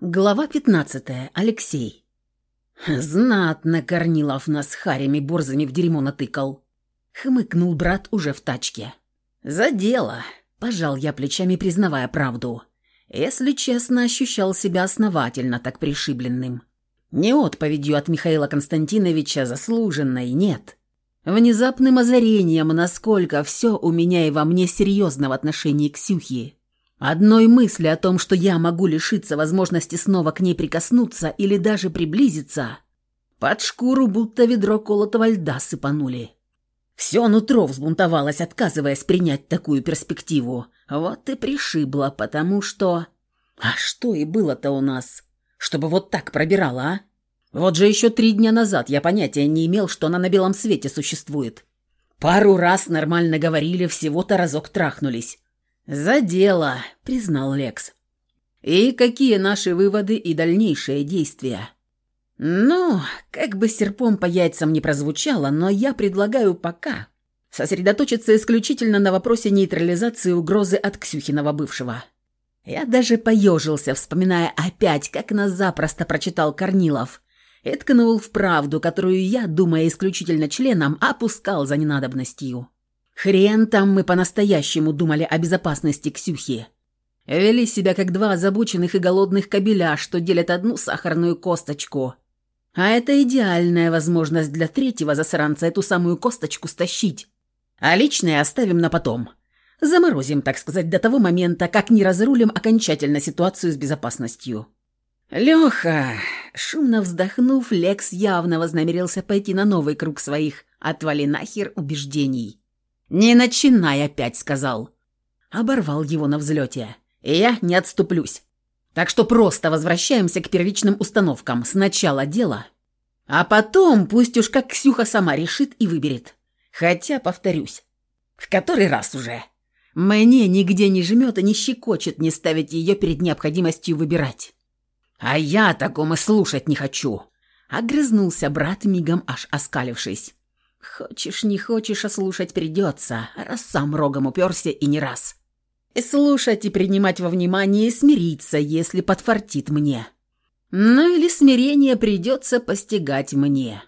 Глава 15. Алексей. Знатно Корнилов нас харями борзами в дерьмо натыкал. Хмыкнул брат уже в тачке. За дело. Пожал я плечами, признавая правду. Если честно, ощущал себя основательно так пришибленным. Не отповедью от Михаила Константиновича заслуженной, нет. Внезапным озарением, насколько все у меня и во мне серьезно в отношении Ксюхи. Одной мысли о том, что я могу лишиться возможности снова к ней прикоснуться или даже приблизиться, под шкуру будто ведро колотого льда сыпанули. Все нутро взбунтовалось, отказываясь принять такую перспективу. Вот и пришибло, потому что... А что и было-то у нас? Чтобы вот так пробирала, а? Вот же еще три дня назад я понятия не имел, что она на белом свете существует. Пару раз нормально говорили, всего-то разок трахнулись. «За дело», — признал Лекс. «И какие наши выводы и дальнейшие действия?» «Ну, как бы серпом по яйцам не прозвучало, но я предлагаю пока сосредоточиться исключительно на вопросе нейтрализации угрозы от Ксюхиного бывшего». Я даже поежился, вспоминая опять, как нас запросто прочитал Корнилов и ткнул в правду, которую я, думая исключительно членом, опускал за ненадобностью. Хрен там мы по-настоящему думали о безопасности Ксюхи. Вели себя как два озабоченных и голодных кобеля, что делят одну сахарную косточку. А это идеальная возможность для третьего засранца эту самую косточку стащить. А личное оставим на потом. Заморозим, так сказать, до того момента, как не разрулим окончательно ситуацию с безопасностью. «Леха!» Шумно вздохнув, Лекс явно вознамерился пойти на новый круг своих «отвали нахер» убеждений. «Не начинай опять», — сказал. Оборвал его на взлете. И я не отступлюсь. Так что просто возвращаемся к первичным установкам. Сначала дело, а потом пусть уж как Ксюха сама решит и выберет. Хотя, повторюсь, в который раз уже. Мне нигде не жмет и не щекочет не ставить ее перед необходимостью выбирать. А я такому слушать не хочу. Огрызнулся брат, мигом аж оскалившись. Хочешь, не хочешь, а слушать придется, раз сам рогом уперся и не раз. Слушать и принимать во внимание и смириться, если подфартит мне. Ну или смирение придется постигать мне.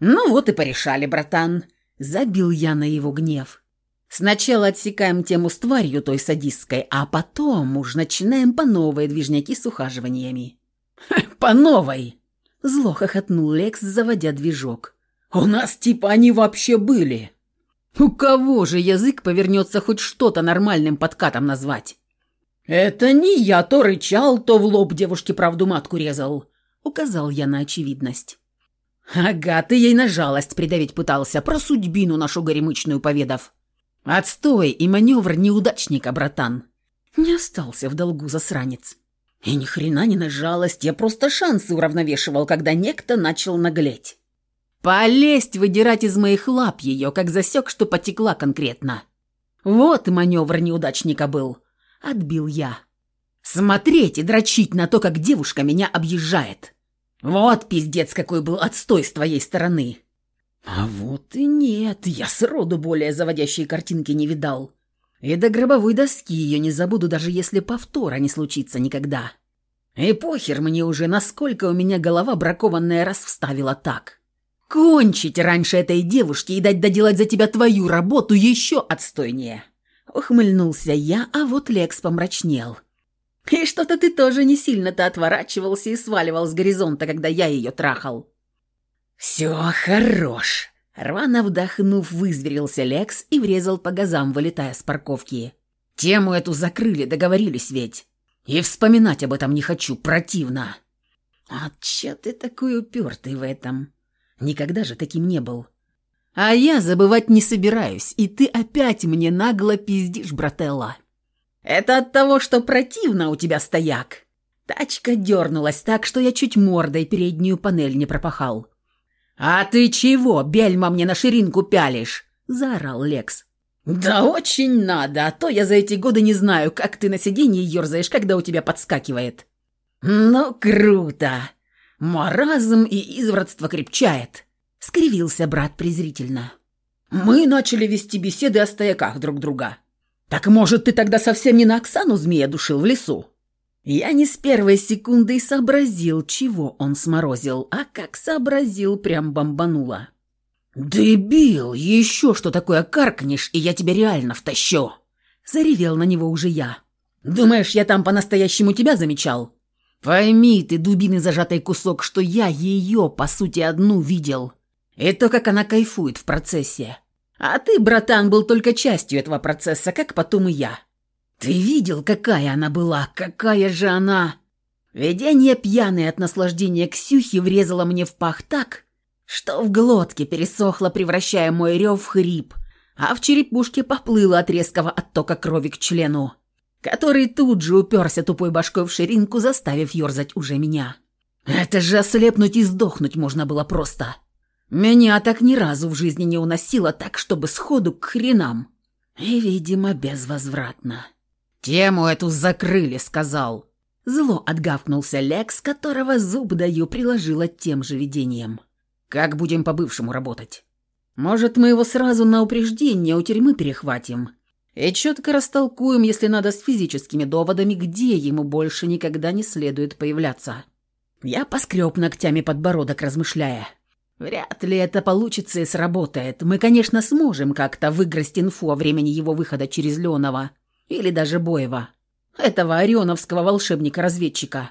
Ну вот и порешали, братан. Забил я на его гнев. Сначала отсекаем тему с тварью той садистской, а потом уж начинаем по новой движняки с ухаживаниями. «По новой!» Зло хохотнул Лекс, заводя движок. У нас типа они вообще были. У кого же язык повернется хоть что-то нормальным подкатом назвать? Это не я то рычал, то в лоб девушке правду матку резал. Указал я на очевидность. Ага, ты ей на жалость придавить пытался, про судьбину нашу горемычную поведав. Отстой и маневр неудачника, братан. Не остался в долгу засранец. И ни хрена не на жалость, я просто шансы уравновешивал, когда некто начал наглеть. Полезть выдирать из моих лап ее, как засек, что потекла конкретно. Вот маневр неудачника был. Отбил я. Смотреть и дрочить на то, как девушка меня объезжает. Вот пиздец какой был отстой с твоей стороны. А вот и нет, я сроду более заводящие картинки не видал. И до гробовой доски ее не забуду, даже если повтора не случится никогда. И похер мне уже, насколько у меня голова бракованная раз вставила так. Кончить раньше этой девушки и дать доделать за тебя твою работу еще отстойнее. Ухмыльнулся я, а вот Лекс помрачнел. И что-то ты тоже не сильно-то отворачивался и сваливал с горизонта, когда я ее трахал. Все хорош. Рвано вдохнув, вызверился Лекс и врезал по газам, вылетая с парковки. Тему эту закрыли, договорились ведь. И вспоминать об этом не хочу, противно. А че ты такой упертый в этом? Никогда же таким не был. А я забывать не собираюсь, и ты опять мне нагло пиздишь, брателла. Это от того, что противно у тебя стояк. Тачка дернулась так, что я чуть мордой переднюю панель не пропахал. «А ты чего, бельма мне на ширинку пялишь?» – заорал Лекс. «Да очень надо, а то я за эти годы не знаю, как ты на сиденье ерзаешь, когда у тебя подскакивает». «Ну, круто! «Маразм и извратство крепчает», — скривился брат презрительно. «Мы начали вести беседы о стояках друг друга. Так, может, ты тогда совсем не на Оксану змея душил в лесу?» Я не с первой секунды сообразил, чего он сморозил, а как сообразил, прям бомбануло. «Дебил! Еще что такое каркнешь, и я тебя реально втащу!» Заревел на него уже я. «Думаешь, я там по-настоящему тебя замечал? Пойми ты, дубины зажатый кусок, что я ее, по сути, одну видел. И то, как она кайфует в процессе. А ты, братан, был только частью этого процесса, как потом и я. Ты видел, какая она была, какая же она...» Видение пьяное от наслаждения Ксюхи врезало мне в пах так, что в глотке пересохло, превращая мой рев в хрип, а в черепушке поплыло от резкого оттока крови к члену, который тут же уперся тупой башкой в ширинку, заставив ерзать уже меня. Это же ослепнуть и сдохнуть можно было просто. Меня так ни разу в жизни не уносило так, чтобы сходу к хренам. И, видимо, безвозвратно. «Тему эту закрыли», — сказал. Зло отгавкнулся Лекс, которого зуб даю приложила тем же видением. Как будем по-бывшему работать? Может, мы его сразу на упреждение у тюрьмы перехватим? И четко растолкуем, если надо, с физическими доводами, где ему больше никогда не следует появляться. Я поскреб ногтями подбородок, размышляя. Вряд ли это получится и сработает. Мы, конечно, сможем как-то выиграть инфу о времени его выхода через Леонова или даже Боева. Этого орионовского волшебника-разведчика.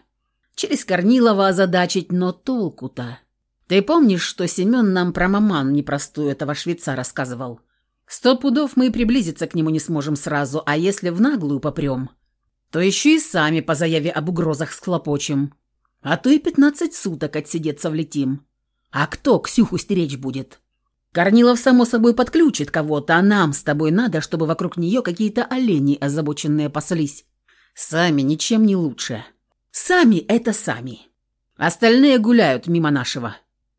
Через Корнилова озадачить, но толку-то... Ты помнишь, что Семен нам про маман непростую этого швейца рассказывал? Сто пудов мы и приблизиться к нему не сможем сразу, а если в наглую попрем, то еще и сами по заяве об угрозах схлопочем. А то и пятнадцать суток отсидеться влетим. А кто Ксюху стеречь будет? Корнилов, само собой, подключит кого-то, а нам с тобой надо, чтобы вокруг нее какие-то олени озабоченные паслись. Сами ничем не лучше. Сами — это сами. Остальные гуляют мимо нашего.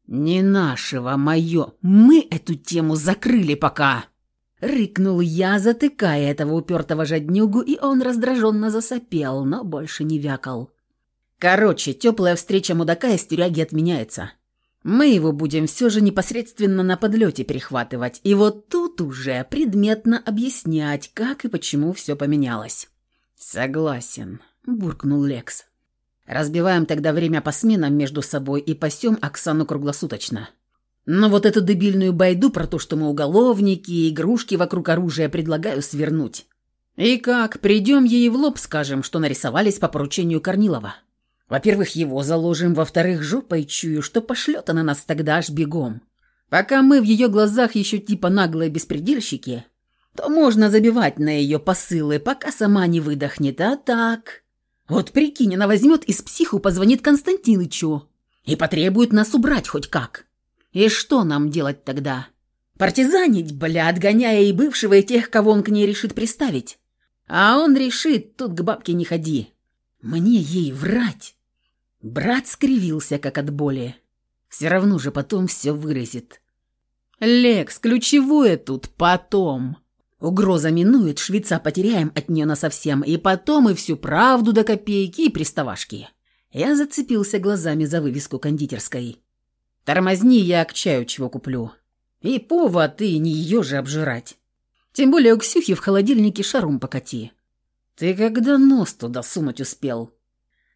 «Не нашего, мое. Мы эту тему закрыли пока!» Рыкнул я, затыкая этого упертого жаднюгу, и он раздраженно засопел, но больше не вякал. «Короче, теплая встреча мудака из тюряги отменяется. Мы его будем все же непосредственно на подлете перехватывать, и вот тут уже предметно объяснять, как и почему все поменялось». «Согласен», — буркнул Лекс. Разбиваем тогда время по сменам между собой и пасем Оксану круглосуточно. Но вот эту дебильную байду про то, что мы уголовники и игрушки вокруг оружия предлагаю свернуть. И как, придем ей в лоб скажем, что нарисовались по поручению Корнилова. Во-первых, его заложим, во-вторых, жопой чую, что пошлет она нас тогда аж бегом. Пока мы в ее глазах еще типа наглые беспредельщики, то можно забивать на ее посылы, пока сама не выдохнет, а так... Вот прикинь, она возьмет из психу позвонит Константинычу и потребует нас убрать хоть как. И что нам делать тогда? Партизанить, бля, отгоняя и бывшего, и тех, кого он к ней решит приставить. А он решит, тут к бабке не ходи. Мне ей врать. Брат скривился, как от боли. Все равно же потом все выразит. Лекс, ключевое тут потом. Угроза минует, швейца потеряем от нее насовсем, и потом и всю правду до копейки и приставашки. Я зацепился глазами за вывеску кондитерской. Тормозни, я к чаю чего куплю. И повод, и не ее же обжирать. Тем более у Ксюхи в холодильнике шарум покати. Ты когда нос туда сунуть успел?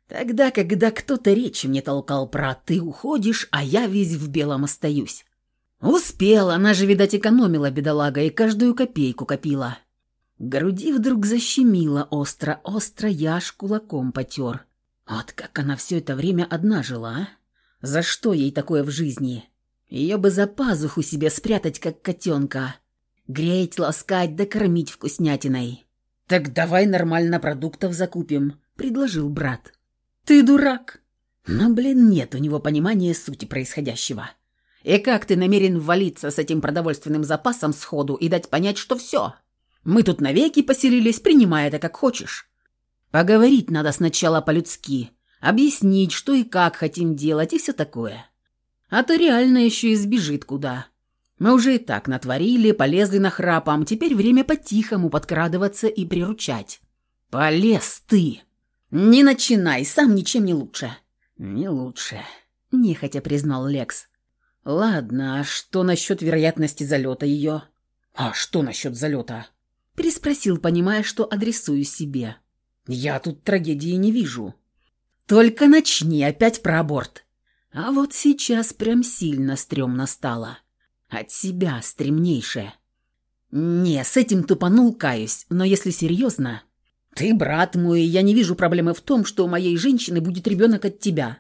Тогда, когда кто-то речи мне толкал про «ты уходишь, а я весь в белом остаюсь». «Успел, она же, видать, экономила, бедолага, и каждую копейку копила». Груди вдруг защемило остро-остро, я аж кулаком потер. Вот как она все это время одна жила, а? За что ей такое в жизни? Ее бы за пазуху себе спрятать, как котенка. Греть, ласкать да вкуснятиной. «Так давай нормально продуктов закупим», — предложил брат. «Ты дурак!» Но, блин, нет у него понимания сути происходящего. И как ты намерен ввалиться с этим продовольственным запасом сходу и дать понять, что все? Мы тут навеки поселились, принимай это как хочешь. Поговорить надо сначала по-людски, объяснить, что и как хотим делать и все такое. А то реально еще и сбежит куда. Мы уже и так натворили, полезли на храпом, теперь время по-тихому подкрадываться и приручать. Полез ты! Не начинай, сам ничем не лучше. Не лучше, нехотя признал Лекс. «Ладно, а что насчет вероятности залета ее?» «А что насчет залета?» Переспросил, понимая, что адресую себе. Я тут трагедии не вижу. Только начни опять про аборт. А вот сейчас прям сильно стрёмно стало. От себя стремнейшее. Не, с этим тупанул, каюсь, но если серьезно... Ты брат мой, я не вижу проблемы в том, что у моей женщины будет ребенок от тебя.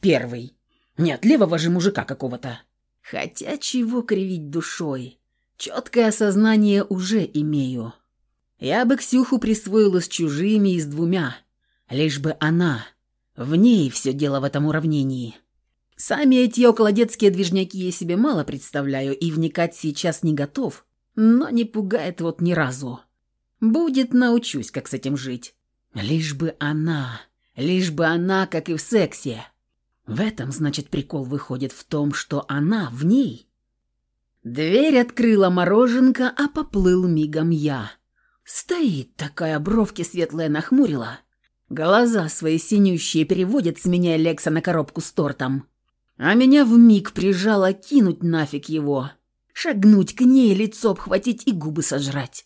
Первый. Не от левого же мужика какого-то. Хотя чего кривить душой? Четкое осознание уже имею. Я бы Ксюху присвоила с чужими и с двумя. Лишь бы она. В ней все дело в этом уравнении. Сами эти околодетские движняки я себе мало представляю и вникать сейчас не готов, но не пугает вот ни разу. Будет научусь, как с этим жить. Лишь бы она, лишь бы она, как и в сексе. В этом, значит, прикол выходит в том, что она в ней. Дверь открыла мороженка, а поплыл мигом я. Стоит такая, бровки светлые нахмурила. Глаза свои синющие переводит с меня Лекса на коробку с тортом. А меня в миг прижало кинуть нафиг его. Шагнуть к ней, лицо обхватить и губы сожрать.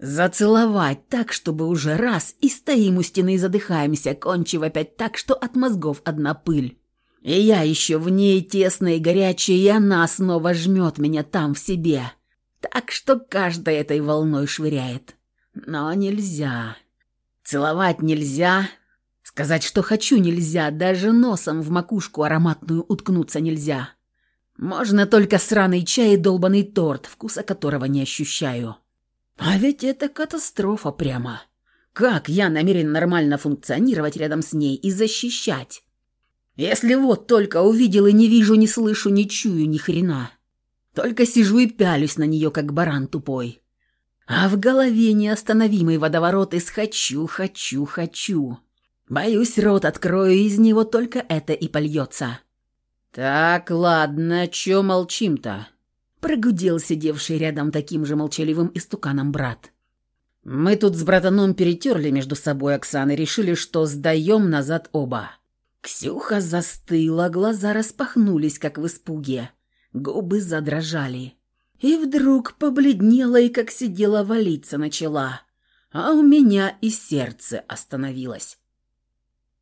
Зацеловать так, чтобы уже раз, и стоим у стены и задыхаемся, кончив опять так, что от мозгов одна пыль. И я еще в ней тесная и горячая, и она снова жмет меня там в себе. Так что каждая этой волной швыряет. Но нельзя. Целовать нельзя, Сказать, что хочу, нельзя, даже носом в макушку ароматную уткнуться нельзя. Можно только сраный чай и долбанный торт, вкуса которого не ощущаю. А ведь это катастрофа прямо. Как я намерен нормально функционировать рядом с ней и защищать? Если вот только увидел и не вижу, не слышу, не чую ни хрена. Только сижу и пялюсь на нее, как баран тупой. А в голове неостановимый водоворот из «хочу, хочу, хочу». Боюсь, рот открою, из него только это и польется. «Так, ладно, чё молчим-то?» Прогудел сидевший рядом таким же молчаливым истуканом брат. «Мы тут с братаном перетерли между собой Оксаны, решили, что сдаем назад оба». Ксюха застыла, глаза распахнулись, как в испуге. Губы задрожали. И вдруг побледнела и, как сидела, валиться начала. А у меня и сердце остановилось.